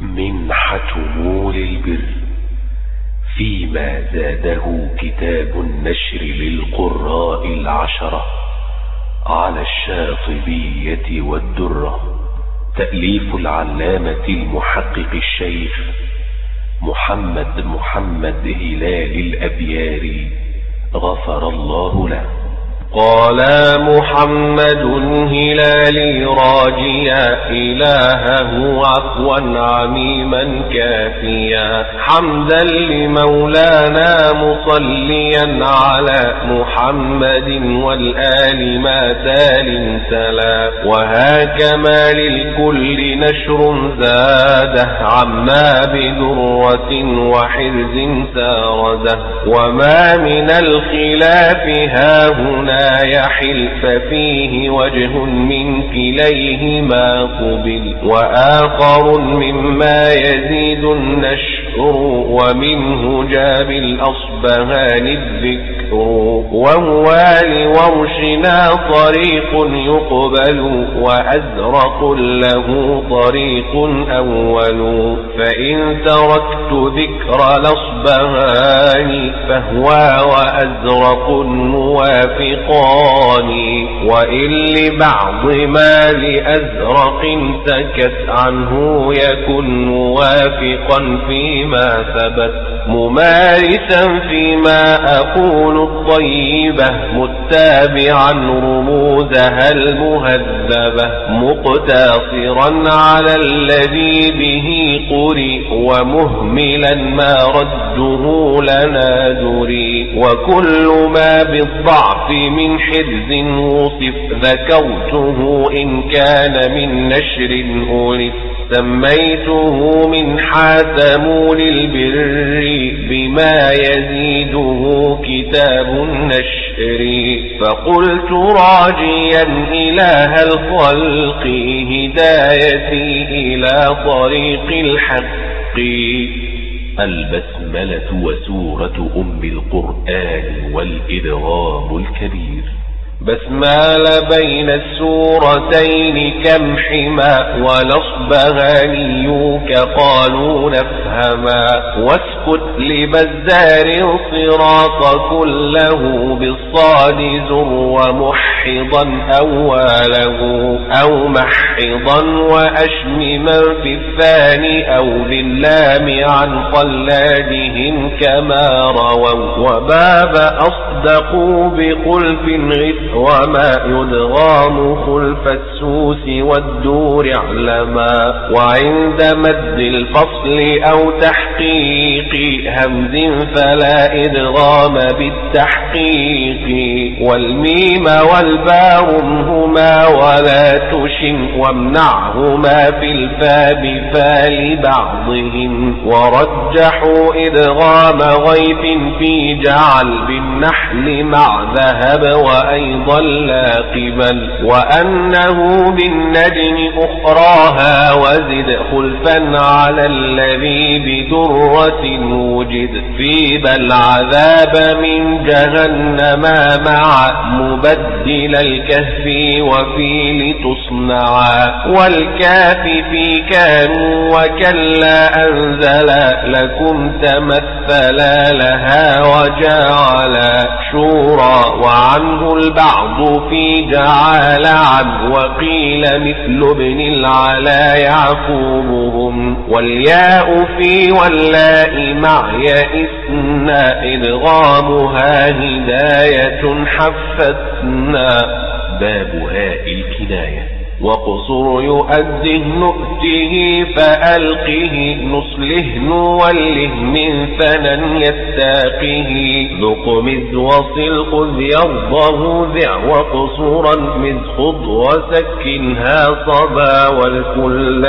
منحة نور البر. فيما زاده كتاب النشر للقراء العشرة على الشاطبية والدرة. تأليف العلامة المحقق الشيخ محمد محمد هلال الأبياري. غفر الله له. قال محمد هلالي راجيا إلهه عفوا عميما كافيا حمدا لمولانا مصليا على محمد والآل ما تال تلا وهاكما للكل نشر زاده عما بدرة وحرز سارده وما من الخلاف هاهنا يحل ففيه وجه من كليهما قبل وآخر مما يزيد النشر ومنه جاب الأصبهان الذكر وهو لورشنا طريق يقبل وأزرق له طريق أول. فإن تركت ذكر الأصبهان فهو وأزرق موافقان وإن لبعض ما لأزرق سكت عنه يكن موافقا فيما ثبت ممارسا فيما أقول الطيبة متابعا رموزها المهذبة مقتصرا على الذي به قري ومهملا ما رده لنا دري وكل ما بالضعف من حرز وصف ذكرته إن كان من نشر ألف سميته من حاتمون البر بما يزيده كتاب النشر. فقلت راجيا إله الخلق هدايتي إلى طريق الحق. البسملة وسورة أم القرآن والإدغام الكبير. بسمال بين السورتين كم حما ونصبغانيوك قالوا نفهما. واسكت لبزار صراط كله بالصاد زر ومحضا أوله أو محضا وأشمما في الثاني أو للام عن قلادهم كما رووا وباب أصدقوا بخلف غث وما يدغام خلف السوس والدور علما وعند مد الفصل أو تحقيق همز فلا إدغام بالتحقيق والميم والباء هما ولا تشم وامنعهما في الفاب فلبعضهم ورجحوا إدغام غيث في جعل بالنحل مع ذهب وأيضا لا قبل وأنه بالنجم أخراها وزد خلفا على الذي بدرة وجد في بل عذاب من جهنم مع مبدل الكهف وفي لتصنعا والكاف في كانوا وكلا أنزلا لكم تمثلا لها وجعلا شورى. وعنه البعض في جعال عن وقيل مثل ابن العلا يعقوبهم. والياء في واللاء مع يئسنا إدغامها هداية حفتنا. باب هاء الكناية. وقصر يؤده نؤته فألقه نصله نوله من فنن يتاقه ذق مذ وصل خذ يرضه ذع وقصورا مذ خذ وسكنها صبا والكل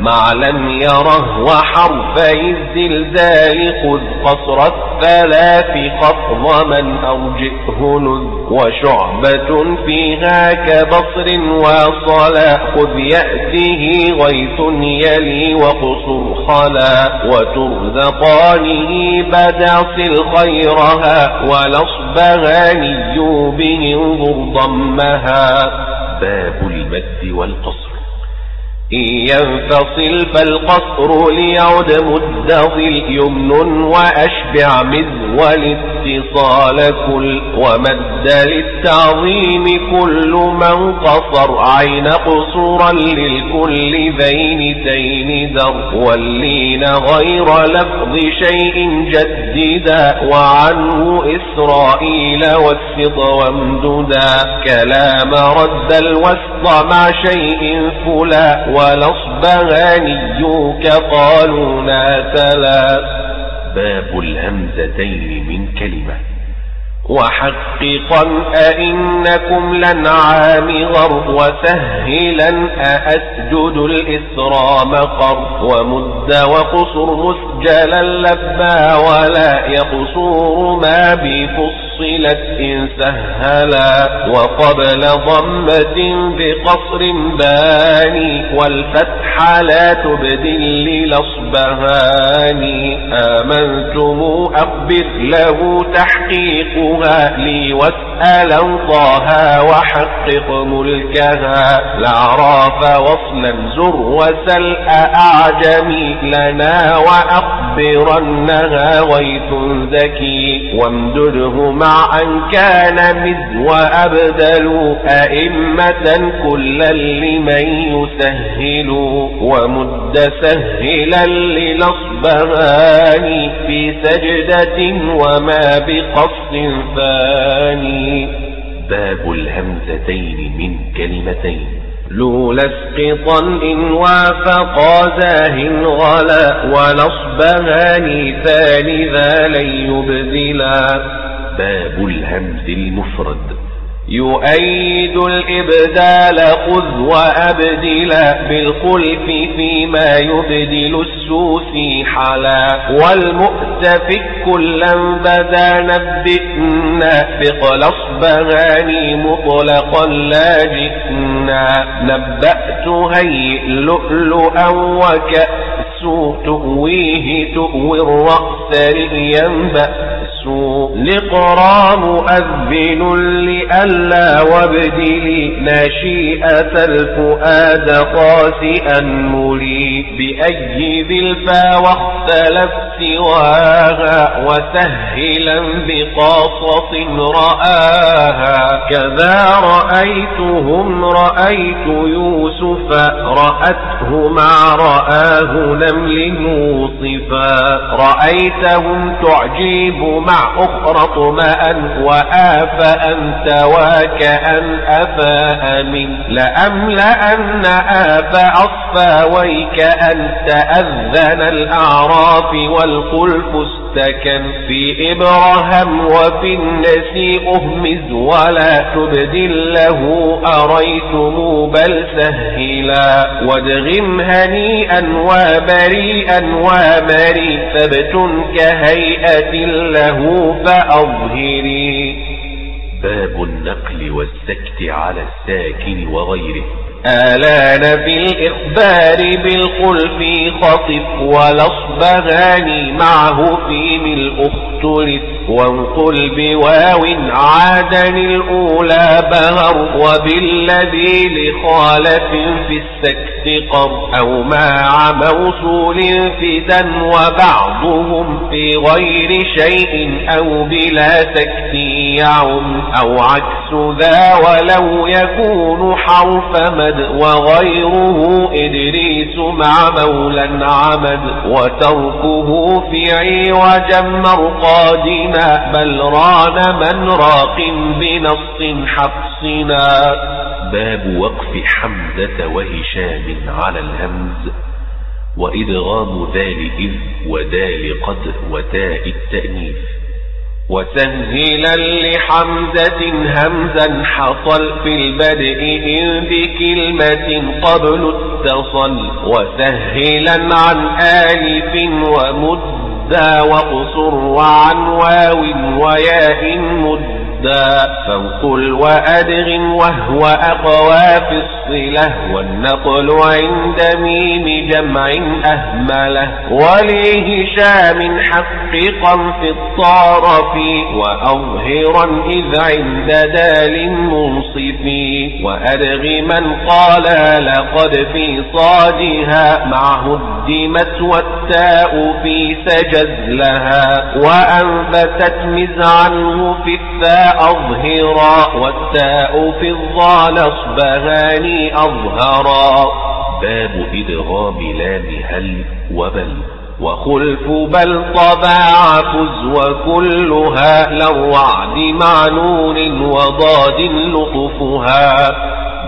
مع لم يره وحرفي الزلزال خذ قصر الثلاث خفض من أرجئه نذ وشعبة فيها كبصر وصل صلا خذ يأته غيث يلي وقصر خلا وترزقانه بدع صل خيرها ولصبغاني به انظر ضمها باب المد والقصر. إن ينفصل فالقصر ليعد مدظل يمن وأشبع مذ والاتصال كل ومد للتعظيم كل من قصر. عين قصورا للكل ذين تين در واللين غير لفظ شيء جددا. وعنه إسرائيل والسط وامددا. كلام رد الوسط مع شيء فلا. والأصبغاني كقالون ثلاث باب الهمزتين من كلمة. وحققا أئنكم لنعام غر وسهلا أأسجد الإسرام قر ومد وقصر مسجلا لبا ولا يقصور ما بفص فصلت إن سهلا وقبل ضمة بقصر باني والفتح لا تبدل للأصبهاني آمنتم أخبر له تحقيقها لي واسألا طه وحقق ملكها. الأعراف وصلا زر وسل أعجمي لنا وأخبرنها. غيث ذكي وامدده مع أن كان مذ وأبدلوا أئمة كلا لمن يسهل ومد سهلا للأصبهان في سجدة وما بقصد فاني باب الهمزتين من كلمتين. لولا اسقطا إن وافقا زاه غلا ونصبهان ثاني ذا لن يبدلا. باب الهمز المفرد. يؤيد الإبدال خذ وأبدل بالخلف فيما يبدل السوسي حلا. والمؤتفك كلا بدا نبئنا ثقل اصبغاني مطلقا لا جئنا. نبأت هيئ لؤلؤا وكأس تؤويه تؤوي الرأس رئيا بأس لقرى مؤذن لألا وابدلي نشيئة الفؤاد قاسئا مري. بأي ذي الفا واختلف سواها وسهلا بقاصة رآها. كذا رأيتهم رأيت يوسف رأته مع رآه نمل موصفا رأيتهم تعجيب مع أخرى طمأ وآفأ وكأن أفاء من لأملأن آفاء أصفى ويكأن تأذن الأعراف والخلف استكن. في إبراهام وفي النسي أهمز ولا تبدل له أريتم بل سهلا. وادغم هنيئا وبريئا ومري ثبت كهيئة له فأظهري. باب النقل والسكت على الساكن وغيره. آلان في الإخبار بالخلف خطف والأصبغاني معه في ملء اختلف وانقل بواو عادا الأولى بهر وبالذي لخالف في السكت قر أو مع موصول فدا وبعضهم في غير شيء أو بلا سكت يعم أو عكس ذا ولو يكون حرف مد وغيره إدريس مع مولا عمد وتركه في عوجا مرقادنا بل ران من راق بنص حفصنا باب وقف حمزة وهشام على الهمز. وإدغام ذال إذ ودال قد وتاء التأنيث. وسهلا لحمزة همزا حصل في البدء إن بكلمة قبل اتصل وسهلا عن آلف ومدى وقصر وعن واو وياء مد ضدا فانقل وأدغ وهو أقوى في الصلة والنقل عند ميم جمع أهمله وليه شام حققا في الطارف وأظهرا إذ عند دال منصف وأدغ من قال لقد في صادها مع هدمت والتاء في سجز لها وأنبتت مز عنه في الثاء أظهرا والتاء في الظال أصبهاني أظهرا. باب إدغام لام هل وبل. وخلف بل طبع فز وكلها للرعد مع نون وضاد لطفها.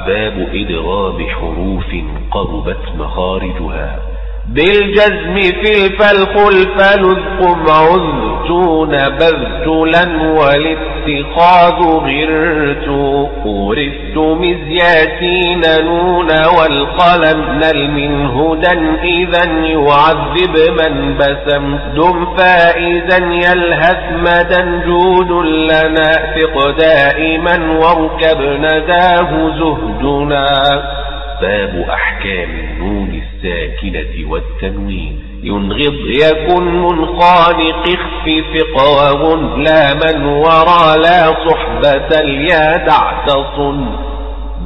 باب إدغام حروف قربت مخارجها. بالجزم في الفلخلف لذقم عذتون بذتلا والاتخاذ غرت أورثت مزياتين نون والقلم نل من هدى إذا يعذب من بسم دم فائزا يلهث مدى جود لنا ثق دائما واركب نداه زهدنا باب أحكام النون الساكنة والتنوين. ينغض يكن منخانق اخف فقوه لا من ورى لا صحبة اليا دعتص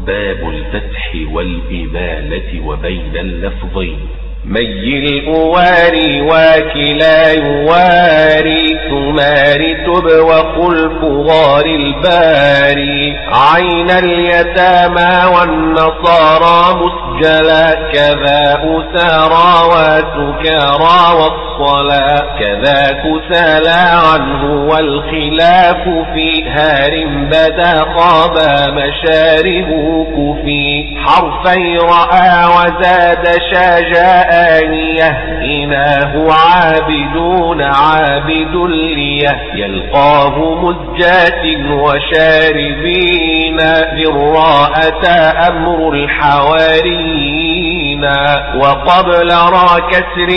باب الفتح والإمالة وبين اللفظين. ميل أواري واكلا يواري ثمار تب وخلف غار الباري عين اليتامى والنصارى مسجلا كذا أسارى وسكارى والصلاة كذا كسالى عنه والخلاف في هار بدا خاب مشاربه كفي. حرفي رأى وزاد شاجاء آنية. إناه عابدون عابد ليه. يلقاه مزجات وشاربين. ذراءة أمر الحواريين. وقبل را كسر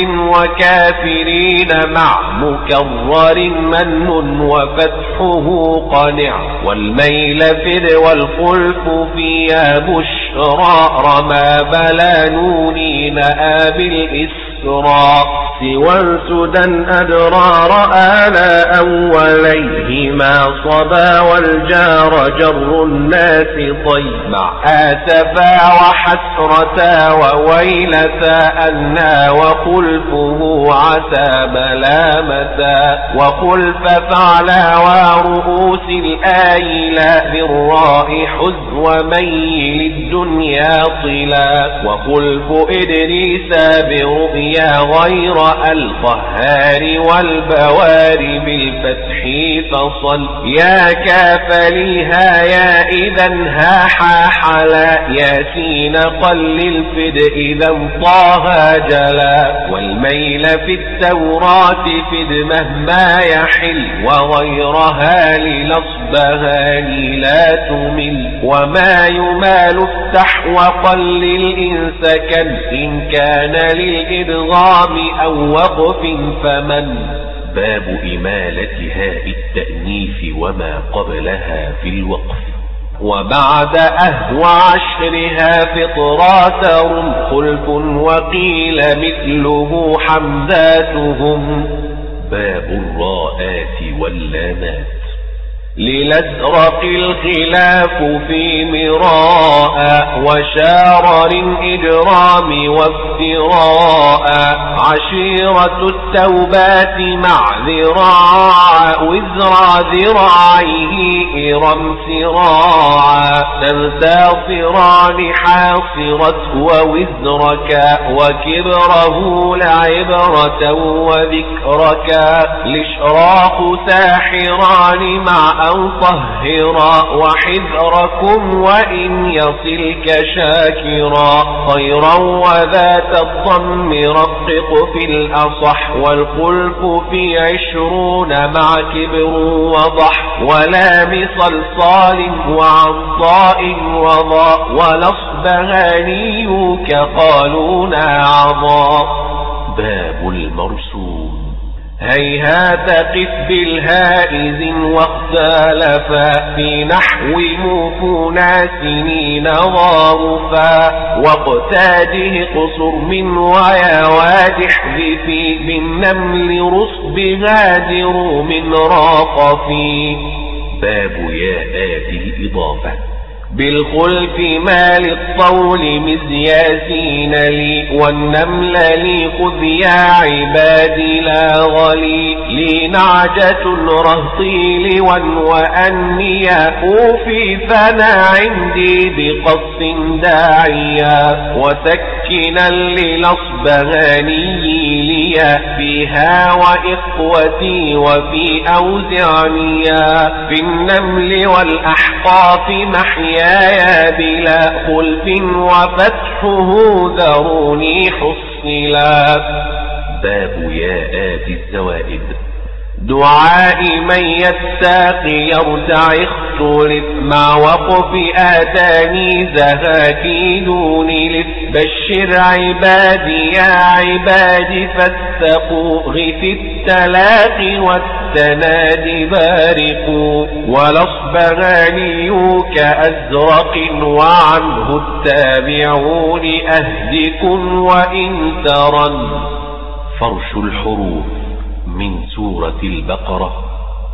وكافرين مع مكرر من وفتحه قنع. والميل فر والخلف فيها بشرى. رمى بلا نونين آب الإسرى سوى سدى أدرار آلا أوليهما صبا والجار جر الناس طي مع آسفا وحسرتا وويلتا أنا وخلفه عسى ملامتا. وخلف فعلا ورؤوس الآيلا بالراء حز وميل الدنيا طلا وخلف إدريس برؤيا غير القهار والبوار بالفتح فصل. يا كافليها يا إذا ها حاحلا. ياسين قلل فد إذا طه جلا. والميل في التوراة فد مهما يحل. وغيرها للأصبهان لا تمل. وما يمال افتح وقلل إن سكن إن كان للإدغام أو وقف فمن؟ باب إمالة هاء التأنيث وما قبلها في الوقف. وبعد أهو عشرها فطرات خلف وقيل مثله حمزاتهم. باب الراءات واللامات. للازرق الخلاف في مراء وشارر إجرام وافتراء عشيرة التوبات مع ذراع وزرع ذراعيه إرم سراعا تنتصران حاصرة ووزرك وكبره لعبرة وذكرك لشراق ساحران مع أو طهرا وحذركم وإن يصلك شاكرا. خيرا وذات الضم رقق في الأصح والخلف في عشرون مع كبر وضح. ولا بصلصال وعطاء وضاء. ولصبهاني كقالون عضا باب المرسوم. هيهات قف بالهائز واختلفا في نحو موفونا سنين ظارفا واقتاده قصر من ويا وادح في بالنمل رصب هادر من راقفي باب ياءات الإضافة بالخلف ما للطول مزياسين لي والنمل لي خذ يا عبادي لا غلي لي نعجة رهطي لون وأنيا أوفي فنا عندي بقص داعيا وسكنا للأصبغاني لي فيها وإخوتي وفي أوزعنيا في النمل والأحقاف محيا يا بلا خلف وفتحه ذروني حصلا. باب ياءات الزوائد. دعاء من يتاقي يرتع اختلف مع وقف آتاني زهاكي دون لف بشر عبادي يا عبادي فاتقوا. غف التلاقي والتنادي بارقوا. ولصبغاني كأزرق وعنه التابعون أهدكم وإن ترن. فرش الحروف. من سورة البقرة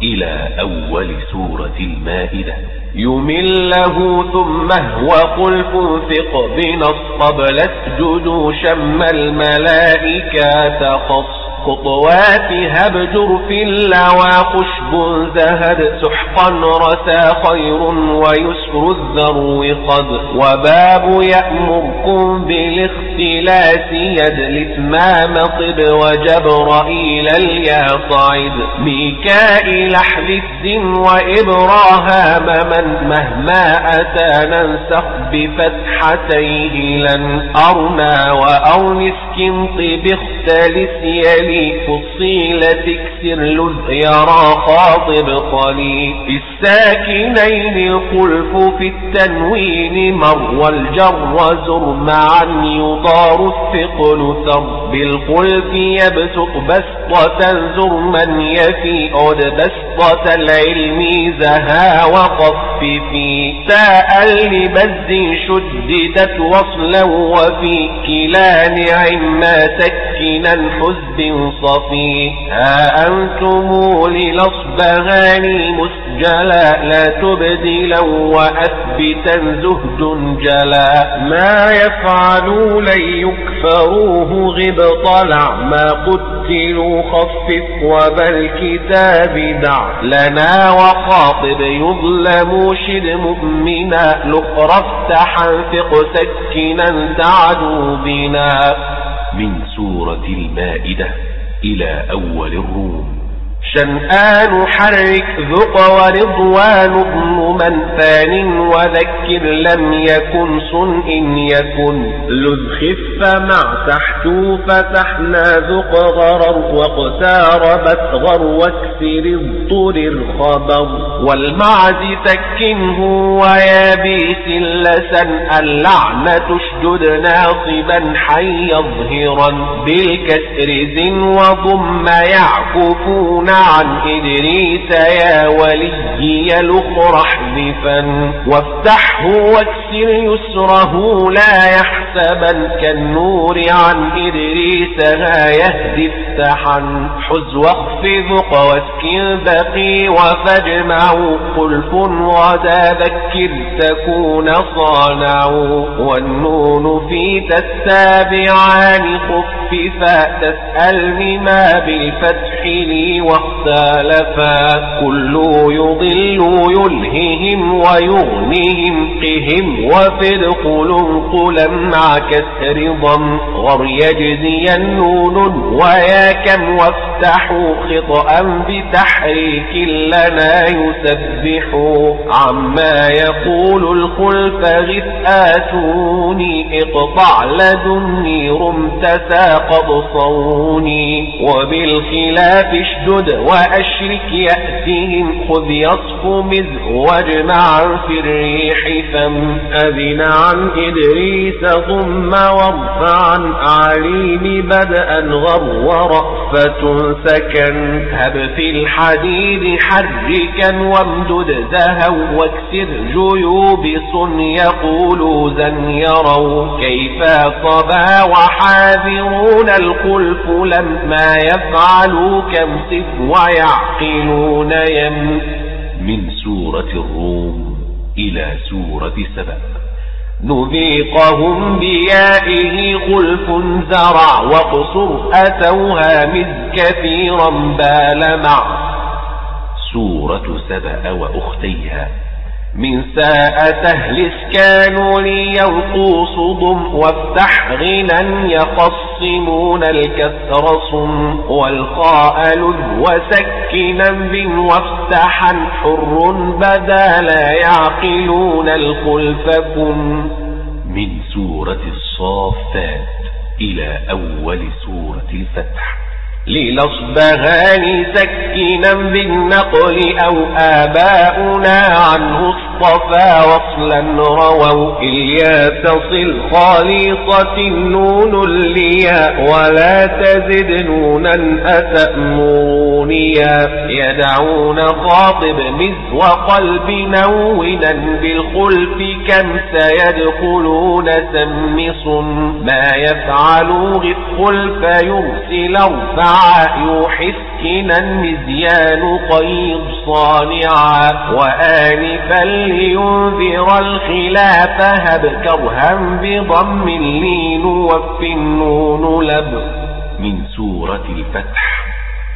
إلى أول سورة المائدة. يمله ثم هو خلف ثق بنص قبل اسجدوا شم الملائكة خص خطوات هبجر في اللوى خشب زهد سحقا رسى خير ويسر الذرو قد وباب يأمركم بالاختلاس يد الاتمام طب وجبرائيل اليا صعد ميكائيل حذف وإبراهام من مهما أتى ننسخ بفتحتيه لن أرنا وأونس كنط باختلس يلي لي فصيلة تكسر لذ يرى خاطب طلي في الساكنين الخلف في التنوين مر والجر زر معا يضار الثقل ثر. بالخلف يبسط بسطة زر من يفي. عد بسطة العلم زها وقف في. تاء لبز شددت وصلا وفي. كلا نعم سكنا حزب صفي ها أنتم للأصبغان مسجلا لا تبدلا وأثبتا زهد جلا. ما يفعلوا لن يكفروه غب طلع ما قتلوا خفف وبل كتاب دع. لنا وخاطب يظلم شد مؤمنا. لقر افتحا سكنا تعدوا بنا. من سورة المائدة إلى أول الروم. شنآن حرك ذق ورضوان من فان وذكر لم يكن صن إن يكن. لذ خف مع تحت فتحنا ذق غرر واقتاربت غر واكسر اضطر خبر والمعز سكنه ويابيس لسن اللعنة اشدد ناصبا حي ظهرا بالكسر زن وضم يعكفون عن إدريس يا ولي الأخرى احذفا وافتحه واكسر يسره لا يحسبا كالنور عن إدريس ها يهدي افتحا. حز واخفض واسكن بقي وفاجمع خلف غدا ذكر تكون صانعوا والنون في تتابعان خففا تسألني ما بالفتح لي واختلفا. كل يضل يلههم ويغنيهم قهم وفرق قلا مع كسر ضم غر يجزي النون ويا كم وافتحوا خطأ بتحريك لنا يسبح. عما يقول الخلف غث آتوني اقطع لدني رم تساقط صوني وبالخلاف اشدد وأشرك يأتهم خذ يصف مذ واجمع في الريح فم أذن عن إدريس ضم وارفع عن أعليم بدءا غر وقفة سكن هب في الحديد حركا وامدد زهوا واكسر جيوب صن يقول زن يروا كيف صبا وحاذرون الخلف لما يفعلوا كم صف ويعقلون يم من سورة الروم إلى سورة سبأ. نذيقهم بيائه خلف زرع وقصر أتوها مذ كثيرا بال مع. سورة سبأ وأختيها. من ساء سهل اسكانوا ليوقوص ضم وافتح غنى يقصمون الكسر صم لذ وسكنا بن وافتحا حر بدا لا يعقلون الخلف كن. من سورة الصافات إلى أول سورة الفتح. للأصبهان سكنا بالنقل أو آباؤنا عنه اصطفى وصلا رووا إليا تصل خالصة النون الياء ولا تزد نونا أتأمرونيا يدعون خاطب مز وقلب نونا بالخلف كم سيدخلون سمص ما يفعلوا غف خلف يرسل ارفع يحسكنا مزيان قيض صانعا وآنفا لينذر الخلاف هب كرها بضم لين وف النون لب. من سورة الفتح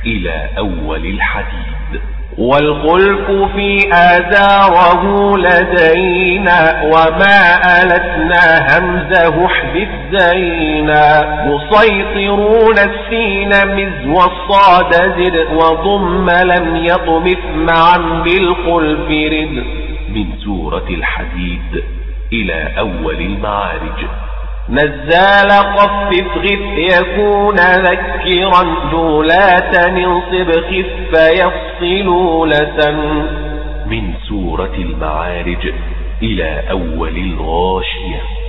إلى أول الحديد. والخلف في آزاره لدينا وما ألتنا همزه احذف زينا. مسيطرون السين مز والصاد زد وضم لم يطمث معا بالخلف رد. من سورة الحديد إلى أول المعارج. نزال خفف غف يكون ذكرا دولا ننصب خف يفصل لسن من سورة المعارج إلى أول الغاشية.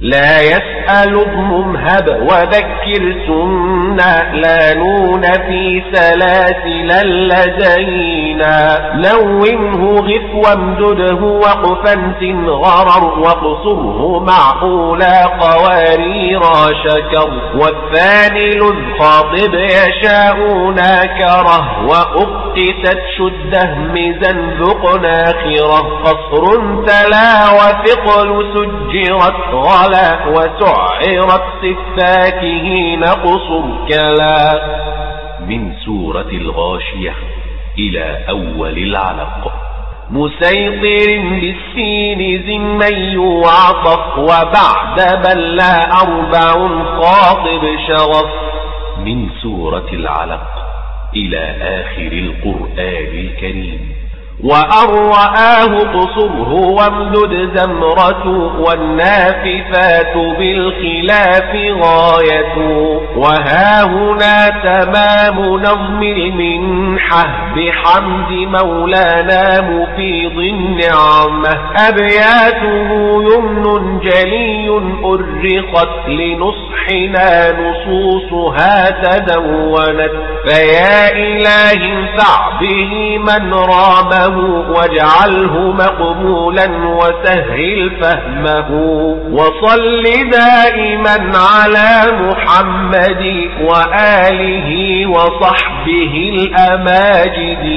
لا يسأل ابن هب وذكر سنة لا نون في سلاسل لدينا لونه غف وامدده وقفا غرر واقصره مع أولى قوارير شكر. والثاني لذ خاطب يشاء ناكره وأقتت شده مزا ذق ناخرة قصر تلا وثقل سجرت غلا وسعرت صفاته نقص كلا من سورة الغاشية إلى أول العلق. مسيطر بالسين زمي وعطف وبعد بل لا أربع خاطب شغف من سورة العلق إلى آخر القرآن الكريم. وأن رآه قصره وامدد زمرة والناففات بالخلاف غاية. وها هنا تمام نظم المنحة بحمد مولانا مفيض النعمة. أبياته يمن جلي أرقت لنصحنا نصوصها تدونت. فيا إله انفع به من رامه واجعله مقبولا وسهل فهمه. وصل دائما على محمد وآله وصحبه الأماجد.